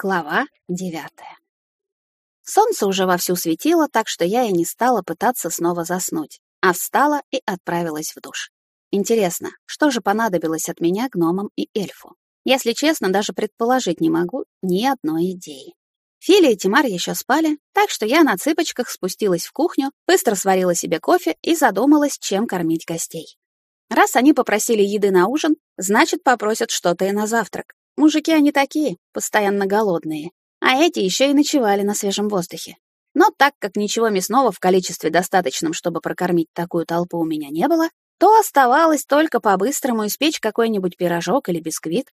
Глава девятая. Солнце уже вовсю светило, так что я и не стала пытаться снова заснуть, а встала и отправилась в душ. Интересно, что же понадобилось от меня гномам и эльфу? Если честно, даже предположить не могу ни одной идеи. Филя и Тимар еще спали, так что я на цыпочках спустилась в кухню, быстро сварила себе кофе и задумалась, чем кормить гостей. Раз они попросили еды на ужин, значит, попросят что-то и на завтрак. Мужики они такие, постоянно голодные. А эти еще и ночевали на свежем воздухе. Но так как ничего мясного в количестве достаточном, чтобы прокормить такую толпу у меня не было, то оставалось только по-быстрому испечь какой-нибудь пирожок или бисквит,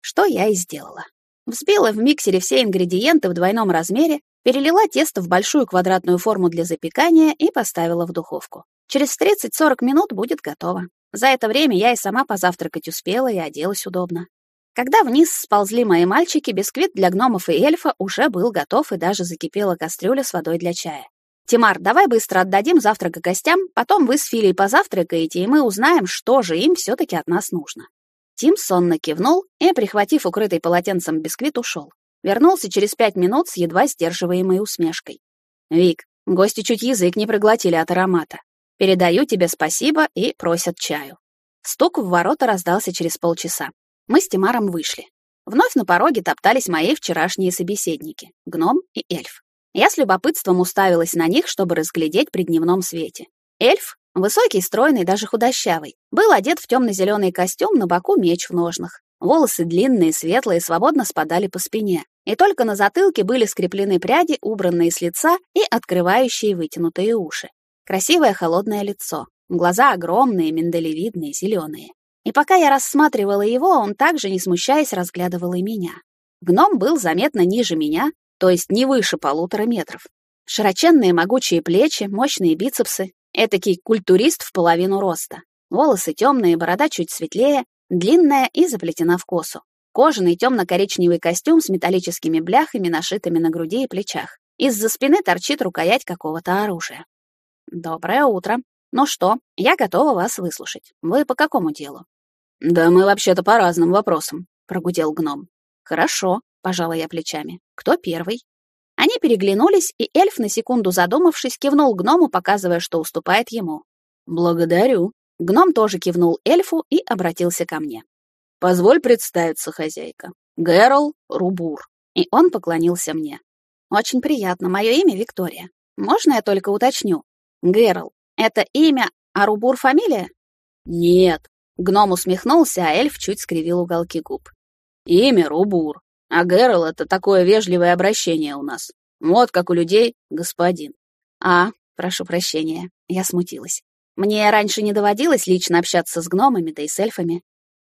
что я и сделала. Взбила в миксере все ингредиенты в двойном размере, перелила тесто в большую квадратную форму для запекания и поставила в духовку. Через 30-40 минут будет готово. За это время я и сама позавтракать успела и оделась удобно. Когда вниз сползли мои мальчики, бисквит для гномов и эльфа уже был готов и даже закипела кастрюля с водой для чая. «Тимар, давай быстро отдадим завтрак гостям, потом вы с Филей позавтракаете, и мы узнаем, что же им все-таки от нас нужно». Тим сонно кивнул и, прихватив укрытый полотенцем бисквит, ушел. Вернулся через пять минут с едва сдерживаемой усмешкой. «Вик, гости чуть язык не проглотили от аромата. Передаю тебе спасибо и просят чаю». Стук в ворота раздался через полчаса. Мы с Тимаром вышли. Вновь на пороге топтались мои вчерашние собеседники — гном и эльф. Я с любопытством уставилась на них, чтобы разглядеть при дневном свете. Эльф, высокий, стройный, даже худощавый, был одет в темно-зеленый костюм, на боку меч в ножнах. Волосы длинные, светлые, свободно спадали по спине. И только на затылке были скреплены пряди, убранные с лица и открывающие вытянутые уши. Красивое холодное лицо. Глаза огромные, миндалевидные, зеленые. И пока я рассматривала его, он также, не смущаясь, разглядывал и меня. Гном был заметно ниже меня, то есть не выше полутора метров. Широченные могучие плечи, мощные бицепсы, этакий культурист в половину роста. Волосы темные, борода чуть светлее, длинная и заплетена в косу. Кожаный темно-коричневый костюм с металлическими бляхами, нашитыми на груди и плечах. Из-за спины торчит рукоять какого-то оружия. «Доброе утро. Ну что, я готова вас выслушать. Вы по какому делу?» «Да мы вообще-то по разным вопросам», — прогудел гном. «Хорошо», — пожала я плечами. «Кто первый?» Они переглянулись, и эльф, на секунду задумавшись, кивнул гному, показывая, что уступает ему. «Благодарю». Гном тоже кивнул эльфу и обратился ко мне. «Позволь представиться, хозяйка. Гэрол Рубур». И он поклонился мне. «Очень приятно. Мое имя Виктория. Можно я только уточню? Гэрол — это имя, а Рубур — фамилия?» «Нет», Гном усмехнулся, а эльф чуть скривил уголки губ. «Имя Рубур, а Гэрол — это такое вежливое обращение у нас. Вот как у людей господин». «А, прошу прощения, я смутилась. Мне раньше не доводилось лично общаться с гномами, да и с эльфами».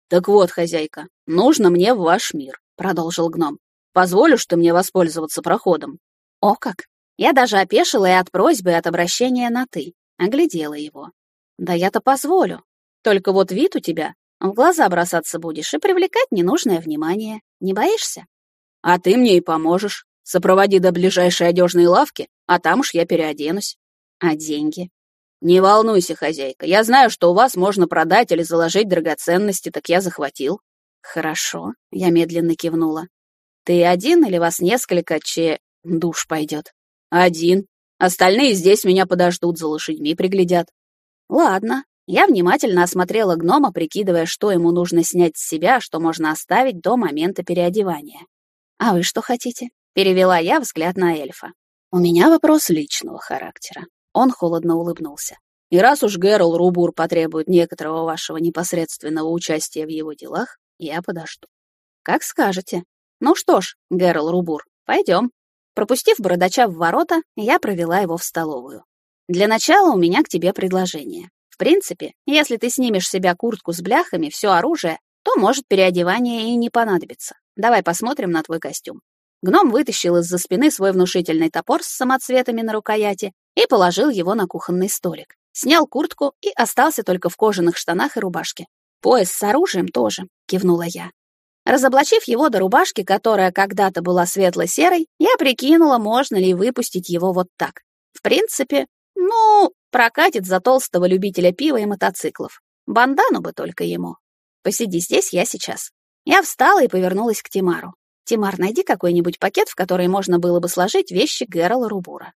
«Так вот, хозяйка, нужно мне в ваш мир», — продолжил гном. «Позволишь ты мне воспользоваться проходом?» «О как!» Я даже опешила и от просьбы, и от обращения на «ты». Оглядела его. «Да я-то позволю. Только вот вид у тебя, в глаза бросаться будешь и привлекать ненужное внимание. Не боишься? А ты мне и поможешь. Сопроводи до ближайшей одежной лавки, а там уж я переоденусь. А деньги? Не волнуйся, хозяйка. Я знаю, что у вас можно продать или заложить драгоценности, так я захватил. Хорошо, я медленно кивнула. Ты один или вас несколько, че душ пойдет? Один. Остальные здесь меня подождут, за лошадьми приглядят. Ладно, я внимательно осмотрела гнома, прикидывая, что ему нужно снять с себя, что можно оставить до момента переодевания. «А вы что хотите?» — перевела я взгляд на эльфа. «У меня вопрос личного характера». Он холодно улыбнулся. «И раз уж Гэрол Рубур потребует некоторого вашего непосредственного участия в его делах, я подожду». «Как скажете». «Ну что ж, Гэрол Рубур, пойдем». Пропустив бородача в ворота, я провела его в столовую. «Для начала у меня к тебе предложение. В принципе, если ты снимешь с себя куртку с бляхами, все оружие, то, может, переодевание и не понадобится. Давай посмотрим на твой костюм. Гном вытащил из-за спины свой внушительный топор с самоцветами на рукояти и положил его на кухонный столик. Снял куртку и остался только в кожаных штанах и рубашке. «Пояс с оружием тоже», — кивнула я. Разоблачив его до рубашки, которая когда-то была светло-серой, я прикинула, можно ли выпустить его вот так. В принципе, ну, Прокатит за толстого любителя пива и мотоциклов. Бандану бы только ему. Посиди здесь, я сейчас. Я встала и повернулась к Тимару. Тимар, найди какой-нибудь пакет, в который можно было бы сложить вещи Гэрола Рубура.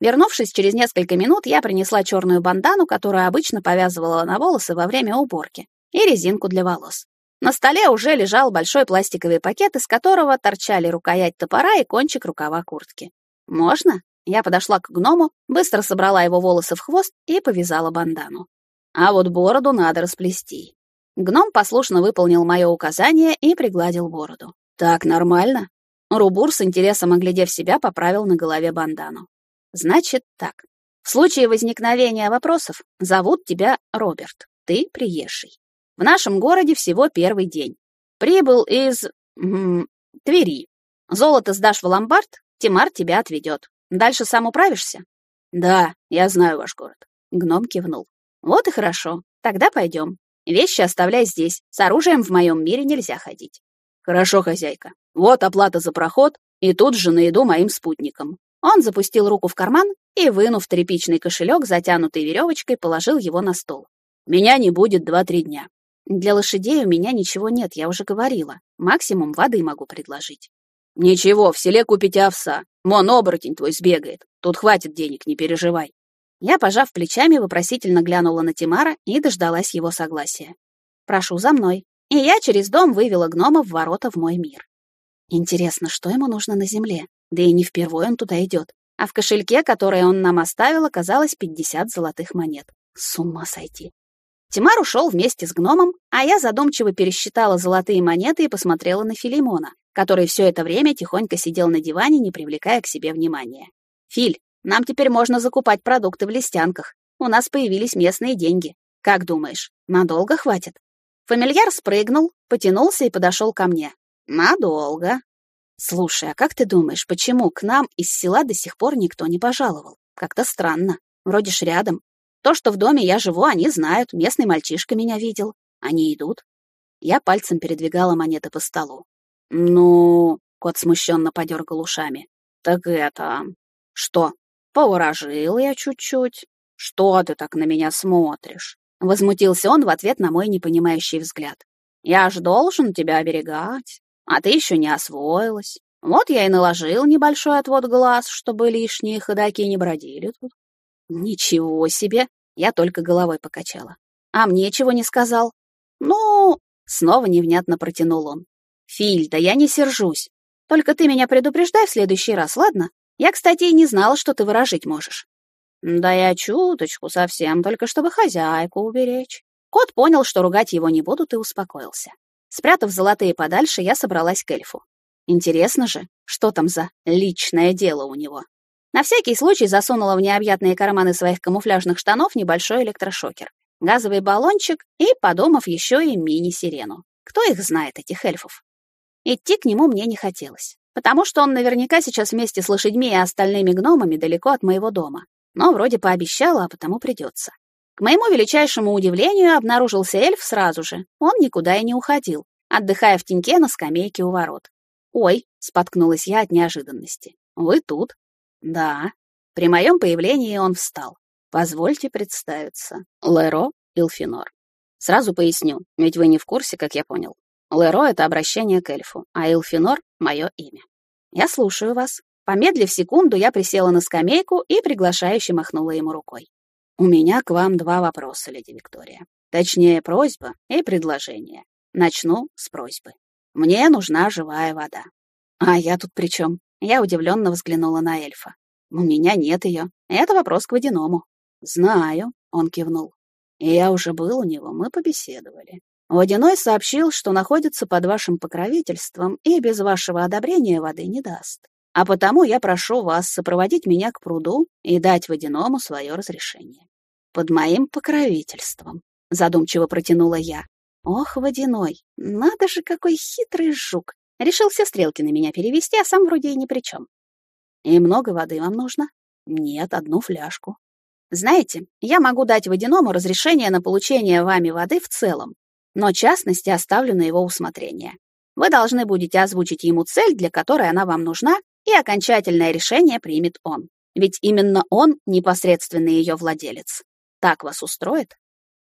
Вернувшись через несколько минут, я принесла черную бандану, которую обычно повязывала на волосы во время уборки, и резинку для волос. На столе уже лежал большой пластиковый пакет, из которого торчали рукоять топора и кончик рукава куртки. «Можно?» Я подошла к гному, быстро собрала его волосы в хвост и повязала бандану. А вот бороду надо расплести. Гном послушно выполнил мое указание и пригладил бороду. «Так нормально?» Рубур с интересом оглядев себя, поправил на голове бандану. «Значит так. В случае возникновения вопросов зовут тебя Роберт. Ты приезжий. В нашем городе всего первый день. Прибыл из... М -м, Твери. Золото сдашь в ломбард, Тимар тебя отведет. Дальше сам управишься? Да, я знаю ваш город. Гном кивнул. Вот и хорошо. Тогда пойдем. Вещи оставляй здесь. С оружием в моем мире нельзя ходить. Хорошо, хозяйка. Вот оплата за проход, и тут же на еду моим спутникам. Он запустил руку в карман и, вынув тряпичный кошелек, затянутый веревочкой, положил его на стол. Меня не будет два-три дня. Для лошадей у меня ничего нет, я уже говорила. Максимум воды могу предложить. Ничего, в селе купите овса. Мон оборотень твой сбегает. Тут хватит денег, не переживай. Я, пожав плечами, вопросительно глянула на Тимара и дождалась его согласия. Прошу за мной. И я через дом вывела гнома в ворота в мой мир. Интересно, что ему нужно на земле? Да и не впервые он туда идет. А в кошельке, который он нам оставил, оказалось 50 золотых монет. С ума сойти. Тимар ушел вместе с гномом, а я задумчиво пересчитала золотые монеты и посмотрела на Филимона, который все это время тихонько сидел на диване, не привлекая к себе внимания. «Филь, нам теперь можно закупать продукты в листянках. У нас появились местные деньги. Как думаешь, надолго хватит?» Фамильяр спрыгнул, потянулся и подошел ко мне. «Надолго». «Слушай, а как ты думаешь, почему к нам из села до сих пор никто не пожаловал? Как-то странно. Вроде ж рядом. То, что в доме я живу, они знают, местный мальчишка меня видел. Они идут. Я пальцем передвигала монеты по столу. «Ну...» — кот смущенно подергал ушами. «Так это... Что? Поворожил я чуть-чуть. Что ты так на меня смотришь?» Возмутился он в ответ на мой непонимающий взгляд. «Я ж должен тебя оберегать, а ты еще не освоилась. Вот я и наложил небольшой отвод глаз, чтобы лишние ходаки не бродили тут. Ничего себе! Я только головой покачала. А мне чего не сказал? Ну, снова невнятно протянул он. Филь, да я не сержусь. Только ты меня предупреждай в следующий раз, ладно? Я, кстати, и не знала, что ты выражить можешь. Да я чуточку совсем, только чтобы хозяйку уберечь. Кот понял, что ругать его не будут, и успокоился. Спрятав золотые подальше, я собралась к эльфу. Интересно же, что там за личное дело у него. На всякий случай засунула в необъятные карманы своих камуфляжных штанов небольшой электрошокер, газовый баллончик и, подумав, еще и мини-сирену. Кто их знает, этих эльфов? Идти к нему мне не хотелось, потому что он наверняка сейчас вместе с лошадьми и остальными гномами далеко от моего дома. Но вроде пообещала, а потому придется. К моему величайшему удивлению обнаружился эльф сразу же. Он никуда и не уходил, отдыхая в теньке на скамейке у ворот. «Ой», — споткнулась я от неожиданности, — «вы тут?» Да. При моем появлении он встал. Позвольте представиться. Леро Илфинор. Сразу поясню, ведь вы не в курсе, как я понял. Леро — это обращение к эльфу, а Илфинор — мое имя. Я слушаю вас. Помедлив секунду, я присела на скамейку и приглашающе махнула ему рукой. У меня к вам два вопроса, леди Виктория. Точнее, просьба и предложение. Начну с просьбы. Мне нужна живая вода. А я тут при чем? Я удивленно взглянула на эльфа. «У меня нет ее. Это вопрос к водяному». «Знаю», — он кивнул. «Я уже был у него, мы побеседовали. Водяной сообщил, что находится под вашим покровительством и без вашего одобрения воды не даст. А потому я прошу вас сопроводить меня к пруду и дать водяному свое разрешение». «Под моим покровительством», — задумчиво протянула я. «Ох, водяной, надо же, какой хитрый жук! Решил все стрелки на меня перевести, а сам вроде и ни при чем. И много воды вам нужно? Нет, одну фляжку. Знаете, я могу дать водяному разрешение на получение вами воды в целом, но частности оставлю на его усмотрение. Вы должны будете озвучить ему цель, для которой она вам нужна, и окончательное решение примет он. Ведь именно он непосредственный ее владелец. Так вас устроит?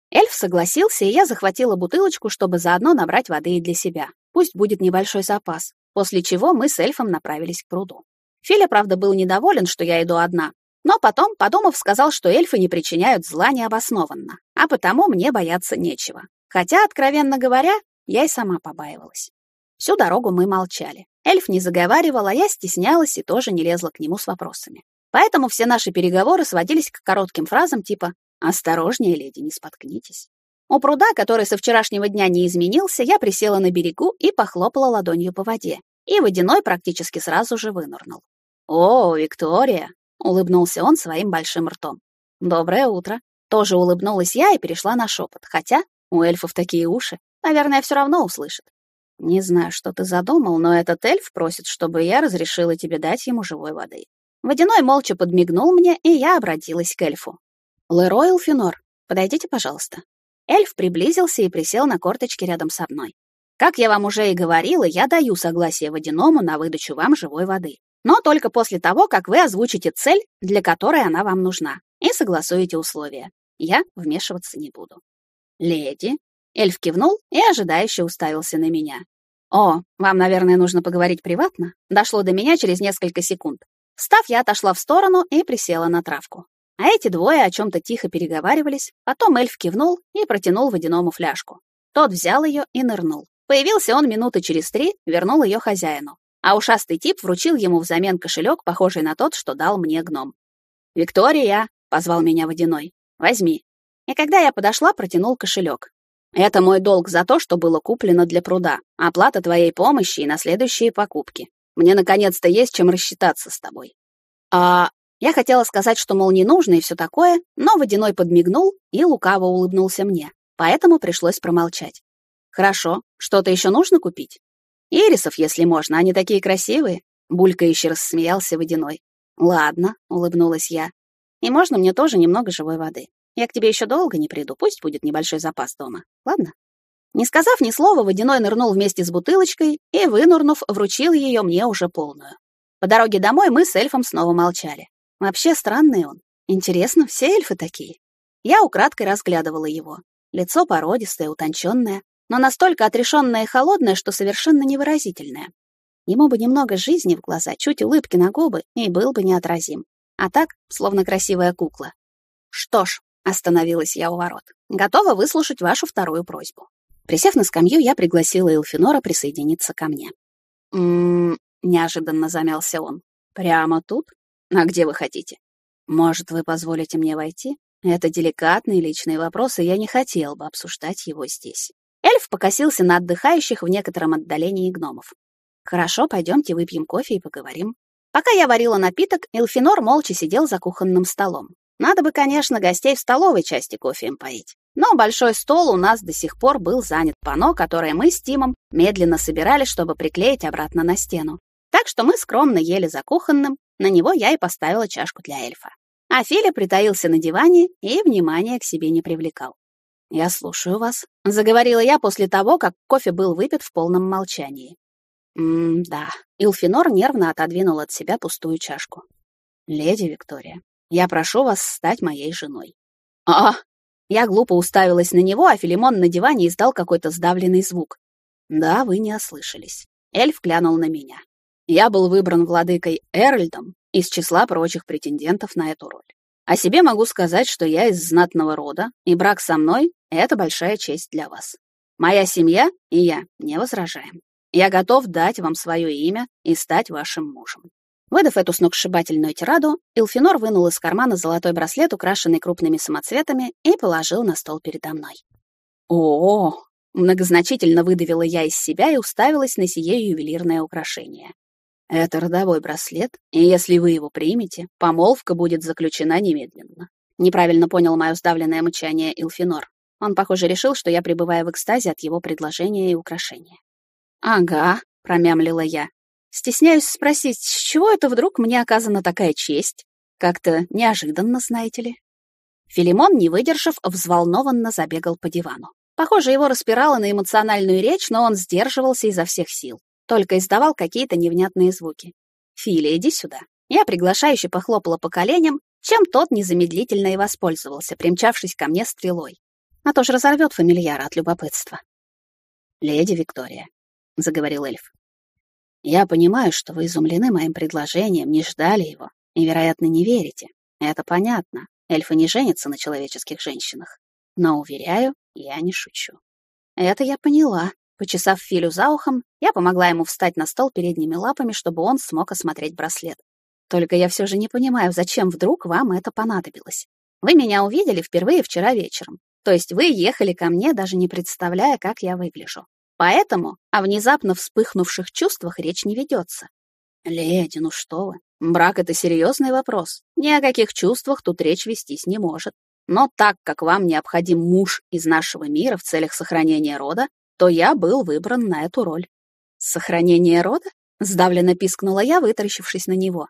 Эльф согласился, и я захватила бутылочку, чтобы заодно набрать воды и для себя. Пусть будет небольшой запас. после чего мы с эльфом направились к пруду. Филя, правда, был недоволен, что я иду одна, но потом, подумав, сказал, что эльфы не причиняют зла необоснованно, а потому мне бояться нечего. Хотя, откровенно говоря, я и сама побаивалась. Всю дорогу мы молчали. Эльф не заговаривал, а я стеснялась и тоже не лезла к нему с вопросами. Поэтому все наши переговоры сводились к коротким фразам типа «Осторожнее, леди, не споткнитесь». У пруда, который со вчерашнего дня не изменился, я присела на берегу и похлопала ладонью по воде. И водяной практически сразу же вынырнул. «О, Виктория!» — улыбнулся он своим большим ртом. «Доброе утро!» Тоже улыбнулась я и перешла на шепот, хотя у эльфов такие уши, наверное, все равно услышат. «Не знаю, что ты задумал, но этот эльф просит, чтобы я разрешила тебе дать ему живой воды». Водяной молча подмигнул мне, и я обратилась к эльфу. «Лерой Элфинор, подойдите, пожалуйста». Эльф приблизился и присел на корточки рядом со мной. Как я вам уже и говорила, я даю согласие водяному на выдачу вам живой воды. Но только после того, как вы озвучите цель, для которой она вам нужна, и согласуете условия. Я вмешиваться не буду. Леди, эльф кивнул и ожидающе уставился на меня. О, вам, наверное, нужно поговорить приватно. Дошло до меня через несколько секунд. Встав, я отошла в сторону и присела на травку. А эти двое о чем-то тихо переговаривались, потом эльф кивнул и протянул водяному фляжку. Тот взял ее и нырнул. Появился он минуты через три, вернул ее хозяину. А ушастый тип вручил ему взамен кошелек, похожий на тот, что дал мне гном. «Виктория!» — позвал меня водяной. «Возьми». И когда я подошла, протянул кошелек. «Это мой долг за то, что было куплено для пруда. Оплата твоей помощи и на следующие покупки. Мне наконец-то есть чем рассчитаться с тобой». «А я хотела сказать, что, мол, не нужно и все такое, но Водяной подмигнул и лукаво улыбнулся мне, поэтому пришлось промолчать. «Хорошо, что-то еще нужно купить?» «Ирисов, если можно, они такие красивые», — булькающе рассмеялся Водяной. «Ладно», — улыбнулась я. «И можно мне тоже немного живой воды. Я к тебе еще долго не приду, пусть будет небольшой запас дома, ладно?» Не сказав ни слова, Водяной нырнул вместе с бутылочкой и, вынурнув, вручил ее мне уже полную. По дороге домой мы с эльфом снова молчали. Вообще странный он. Интересно, все эльфы такие? Я украдкой разглядывала его. Лицо породистое, утонченное, но настолько отрешенное и холодное, что совершенно невыразительное. Ему бы немного жизни в глаза, чуть улыбки на губы, и был бы неотразим. А так, словно красивая кукла. Что ж, остановилась я у ворот. Готова выслушать вашу вторую просьбу. Присев на скамью, я пригласила Элфинора присоединиться ко мне. «М-м-м», неожиданно замялся он. «Прямо тут?» А где вы хотите? Может, вы позволите мне войти? Это деликатный личный вопрос, и я не хотел бы обсуждать его здесь. Эльф покосился на отдыхающих в некотором отдалении гномов. Хорошо, пойдемте выпьем кофе и поговорим. Пока я варила напиток, Элфинор молча сидел за кухонным столом. Надо бы, конечно, гостей в столовой части кофеем поить. Но большой стол у нас до сих пор был занят пано, которое мы с Тимом медленно собирали, чтобы приклеить обратно на стену. Так что мы скромно ели за кухонным, на него я и поставила чашку для эльфа. А Филя притаился на диване и внимания к себе не привлекал. «Я слушаю вас», — заговорила я после того, как кофе был выпит в полном молчании. «М-да». Илфинор нервно отодвинул от себя пустую чашку. «Леди Виктория, я прошу вас стать моей женой». «А!» Я глупо уставилась на него, а Филимон на диване издал какой-то сдавленный звук. «Да, вы не ослышались». Эльф глянул на меня. Я был выбран владыкой Эральдом из числа прочих претендентов на эту роль. О себе могу сказать, что я из знатного рода, и брак со мной — это большая честь для вас. Моя семья и я не возражаем. Я готов дать вам свое имя и стать вашим мужем». Выдав эту сногсшибательную тираду, Илфинор вынул из кармана золотой браслет, украшенный крупными самоцветами, и положил на стол передо мной. «О!», -о многозначительно выдавила я из себя и уставилась на сие ювелирное украшение. Это родовой браслет, и если вы его примете, помолвка будет заключена немедленно. Неправильно понял мое сдавленное мычание Илфинор. Он, похоже, решил, что я пребываю в экстазе от его предложения и украшения. «Ага», — промямлила я. «Стесняюсь спросить, с чего это вдруг мне оказана такая честь? Как-то неожиданно, знаете ли?» Филимон, не выдержав, взволнованно забегал по дивану. Похоже, его распирало на эмоциональную речь, но он сдерживался изо всех сил только издавал какие-то невнятные звуки. «Филя, иди сюда». Я приглашающе похлопала по коленям, чем тот незамедлительно и воспользовался, примчавшись ко мне стрелой. А то ж разорвет фамильяра от любопытства. «Леди Виктория», — заговорил эльф. Я понимаю, что вы изумлены моим предложением, не ждали его и, вероятно, не верите. Это понятно. Эльфы не женятся на человеческих женщинах. Но, уверяю, я не шучу. Это я поняла. Почесав Филю за ухом, я помогла ему встать на стол передними лапами, чтобы он смог осмотреть браслет. Только я все же не понимаю, зачем вдруг вам это понадобилось. Вы меня увидели впервые вчера вечером. То есть вы ехали ко мне, даже не представляя, как я выгляжу. Поэтому о внезапно вспыхнувших чувствах речь не ведется. Леди, ну что вы, брак — это серьезный вопрос. Ни о каких чувствах тут речь вестись не может. Но так как вам необходим муж из нашего мира в целях сохранения рода, то я был выбран на эту роль. Сохранение рода? Сдавленно пискнула я, вытаращившись на него.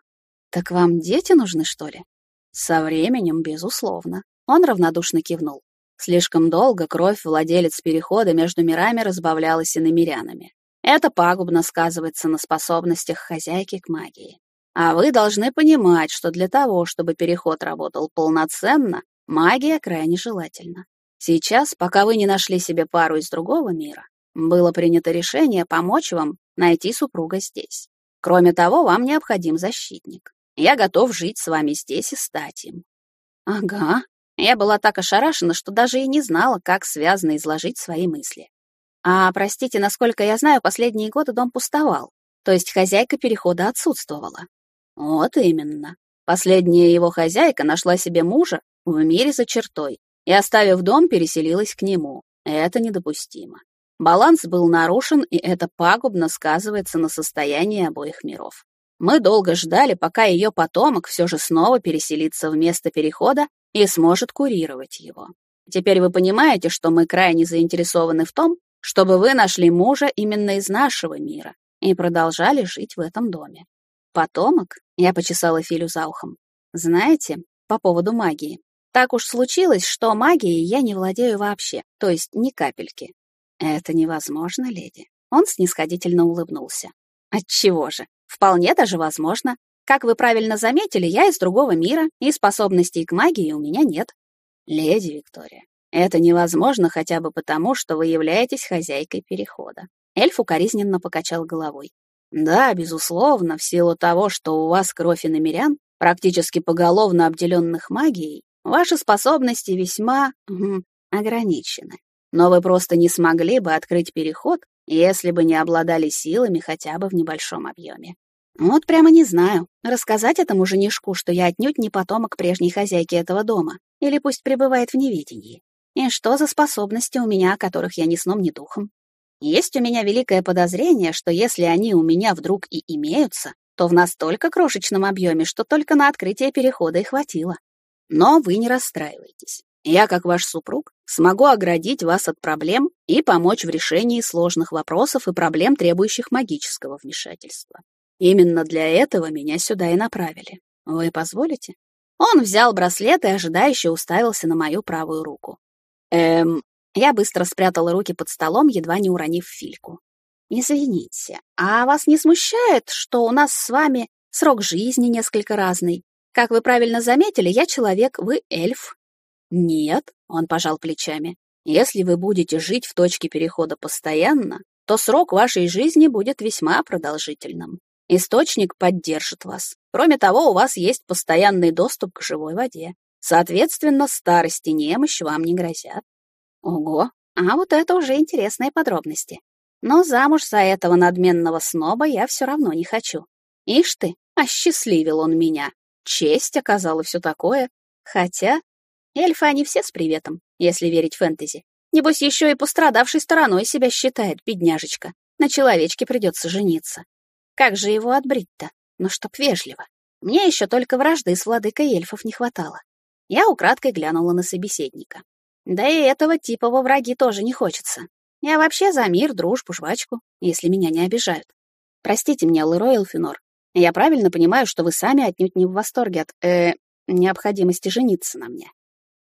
Так вам дети нужны, что ли? Со временем, безусловно. Он равнодушно кивнул. Слишком долго кровь владелец перехода между мирами разбавлялась иномирянами. Это пагубно сказывается на способностях хозяйки к магии. А вы должны понимать, что для того, чтобы переход работал полноценно, магия крайне желательна. Сейчас, пока вы не нашли себе пару из другого мира, было принято решение помочь вам найти супруга здесь. Кроме того, вам необходим защитник. Я готов жить с вами здесь и стать им. Ага. Я была так ошарашена, что даже и не знала, как связано изложить свои мысли. А, простите, насколько я знаю, последние годы дом пустовал, то есть хозяйка перехода отсутствовала. Вот именно. Последняя его хозяйка нашла себе мужа в мире за чертой и, оставив дом, переселилась к нему. Это недопустимо. Баланс был нарушен, и это пагубно сказывается на состоянии обоих миров. Мы долго ждали, пока ее потомок все же снова переселится в место перехода и сможет курировать его. Теперь вы понимаете, что мы крайне заинтересованы в том, чтобы вы нашли мужа именно из нашего мира и продолжали жить в этом доме. Потомок, я почесала Филю за ухом, знаете, по поводу магии. Так уж случилось, что магией я не владею вообще, то есть ни капельки. Это невозможно, леди. Он снисходительно улыбнулся. Отчего же? Вполне даже возможно. Как вы правильно заметили, я из другого мира, и способностей к магии у меня нет. Леди Виктория, это невозможно хотя бы потому, что вы являетесь хозяйкой перехода. Эльф укоризненно покачал головой. Да, безусловно, в силу того, что у вас кровь иномерян, практически поголовно обделенных магией, Ваши способности весьма угу, ограничены. Но вы просто не смогли бы открыть переход, если бы не обладали силами хотя бы в небольшом объеме. Вот прямо не знаю, рассказать этому женишку, что я отнюдь не потомок прежней хозяйки этого дома, или пусть пребывает в невидении. И что за способности у меня, о которых я ни сном, ни духом? Есть у меня великое подозрение, что если они у меня вдруг и имеются, то в настолько крошечном объеме, что только на открытие перехода и хватило. Но вы не расстраивайтесь. Я, как ваш супруг, смогу оградить вас от проблем и помочь в решении сложных вопросов и проблем, требующих магического вмешательства. Именно для этого меня сюда и направили. Вы позволите? Он взял браслет и ожидающе уставился на мою правую руку. Эм, я быстро спрятала руки под столом, едва не уронив фильку. Извините, а вас не смущает, что у нас с вами срок жизни несколько разный? Как вы правильно заметили, я человек, вы эльф. Нет, он пожал плечами. Если вы будете жить в точке перехода постоянно, то срок вашей жизни будет весьма продолжительным. Источник поддержит вас. Кроме того, у вас есть постоянный доступ к живой воде. Соответственно, старость и немощь вам не грозят. Ого, а вот это уже интересные подробности. Но замуж за этого надменного сноба я все равно не хочу. Ишь ты, осчастливил он меня честь оказала все такое. Хотя эльфы они все с приветом, если верить фэнтези. Небось, еще и пострадавшей стороной себя считает, бедняжечка. На человечке придется жениться. Как же его отбрить-то? Ну, чтоб вежливо. Мне еще только вражды с владыкой эльфов не хватало. Я украдкой глянула на собеседника. Да и этого типа во враги тоже не хочется. Я вообще за мир, дружбу, жвачку, если меня не обижают. Простите меня, Лерой Элфинор, я правильно понимаю, что вы сами отнюдь не в восторге от, э, необходимости жениться на мне?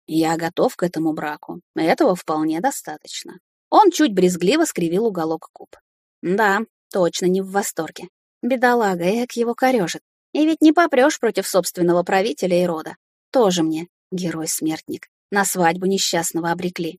Я готов к этому браку. Этого вполне достаточно. Он чуть брезгливо скривил уголок губ. Да, точно не в восторге. Бедолага, эк его корежит. И ведь не попрешь против собственного правителя и рода. Тоже мне герой-смертник. На свадьбу несчастного обрекли.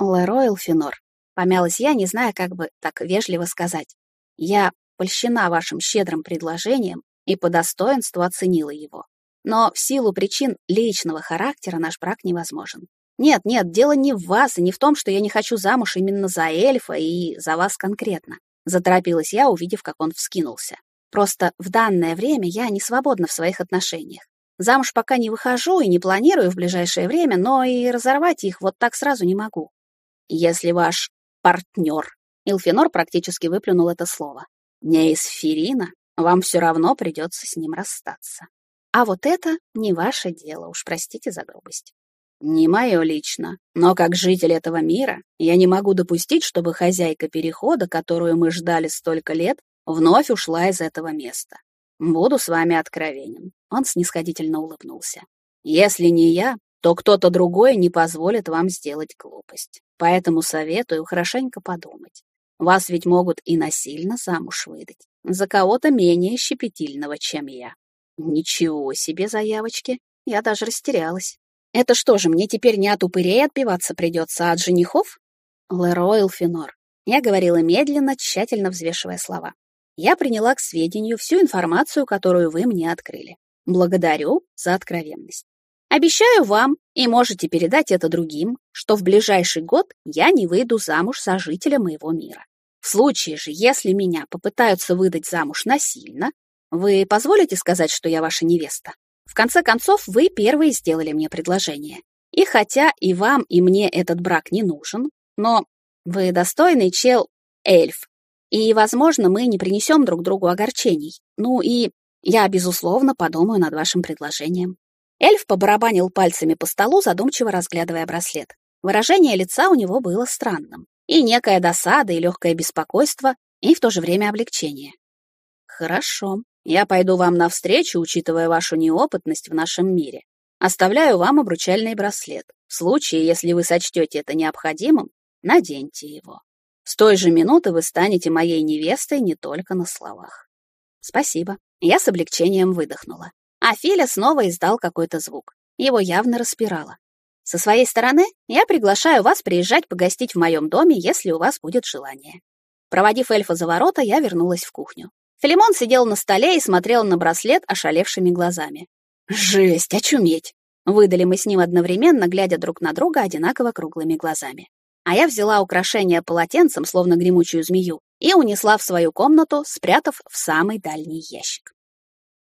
Леройл Финор. Помялась я, не зная, как бы так вежливо сказать. Я польщена вашим щедрым предложением и по достоинству оценила его. Но в силу причин личного характера наш брак невозможен. Нет, нет, дело не в вас и не в том, что я не хочу замуж именно за эльфа и за вас конкретно. Заторопилась я, увидев, как он вскинулся. Просто в данное время я не свободна в своих отношениях. Замуж пока не выхожу и не планирую в ближайшее время, но и разорвать их вот так сразу не могу. Если ваш партнер, Илфинор практически выплюнул это слово, не из Ферина, вам все равно придется с ним расстаться. А вот это не ваше дело, уж простите за грубость. Не мое лично, но как житель этого мира я не могу допустить, чтобы хозяйка перехода, которую мы ждали столько лет, вновь ушла из этого места. Буду с вами откровенен. Он снисходительно улыбнулся. Если не я, то кто-то другой не позволит вам сделать глупость. Поэтому советую хорошенько подумать. Вас ведь могут и насильно замуж выдать. За кого-то менее щепетильного, чем я. Ничего себе заявочки. Я даже растерялась. Это что же, мне теперь не от упырей отбиваться придется, а от женихов? Леройл Финор. Я говорила медленно, тщательно взвешивая слова. Я приняла к сведению всю информацию, которую вы мне открыли. Благодарю за откровенность. Обещаю вам, и можете передать это другим, что в ближайший год я не выйду замуж за жителя моего мира. В случае же, если меня попытаются выдать замуж насильно, вы позволите сказать, что я ваша невеста? В конце концов, вы первые сделали мне предложение. И хотя и вам, и мне этот брак не нужен, но вы достойный чел эльф, и, возможно, мы не принесем друг другу огорчений. Ну и я, безусловно, подумаю над вашим предложением. Эльф побарабанил пальцами по столу, задумчиво разглядывая браслет. Выражение лица у него было странным. И некая досада, и легкое беспокойство, и в то же время облегчение. «Хорошо. Я пойду вам навстречу, учитывая вашу неопытность в нашем мире. Оставляю вам обручальный браслет. В случае, если вы сочтете это необходимым, наденьте его. С той же минуты вы станете моей невестой не только на словах». «Спасибо». Я с облегчением выдохнула. А Филя снова издал какой-то звук. Его явно распирало. Со своей стороны, я приглашаю вас приезжать погостить в моем доме, если у вас будет желание. Проводив эльфа за ворота, я вернулась в кухню. Филимон сидел на столе и смотрел на браслет ошалевшими глазами. «Жесть, очуметь!» Выдали мы с ним одновременно, глядя друг на друга одинаково круглыми глазами. А я взяла украшение полотенцем, словно гремучую змею, и унесла в свою комнату, спрятав в самый дальний ящик.